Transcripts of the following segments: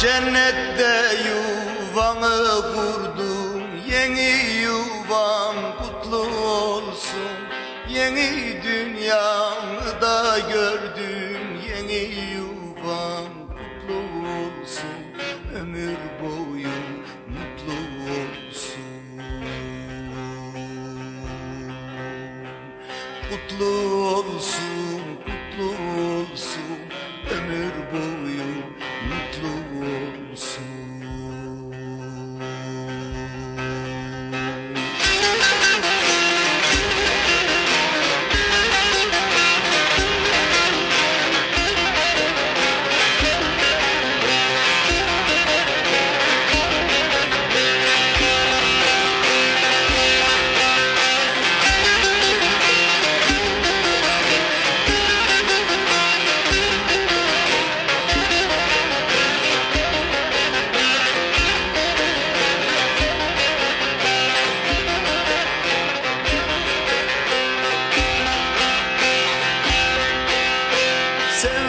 Cennette yuvanı kurdum Yeni yuvan kutlu olsun. Yeni dünyamı da gördüm Yeni yuvan kutlu olsun. Ömür boyu mutlu olsun. Kutlu olsun,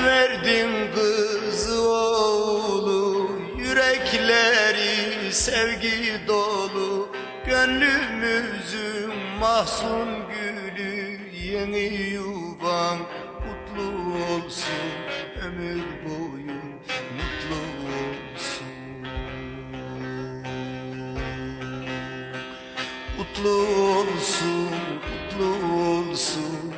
Sen verdin kızı oğlu. Yürekleri sevgi dolu. Gönlümüzün mahzun gülü. Yeni yuvan kutlu olsun. Ömür boyu mutlu olsun. Kutlu olsun, kutlu olsun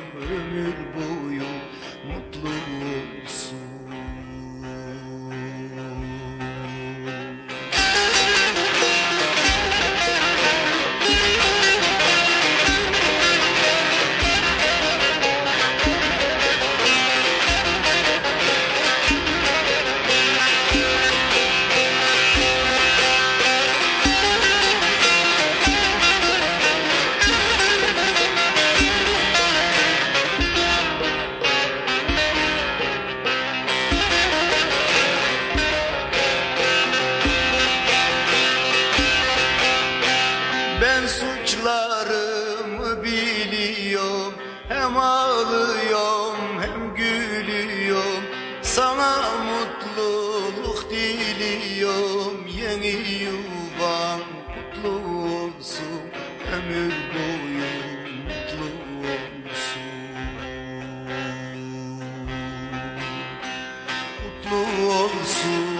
suçlarımı biliyorum. Hem ağlıyorum hem gülüyorum. Sana mutluluk diliyorum. Yeni yuvan kutlu olsun. Ömür boyu mutlu olsun. Kutlu olsun,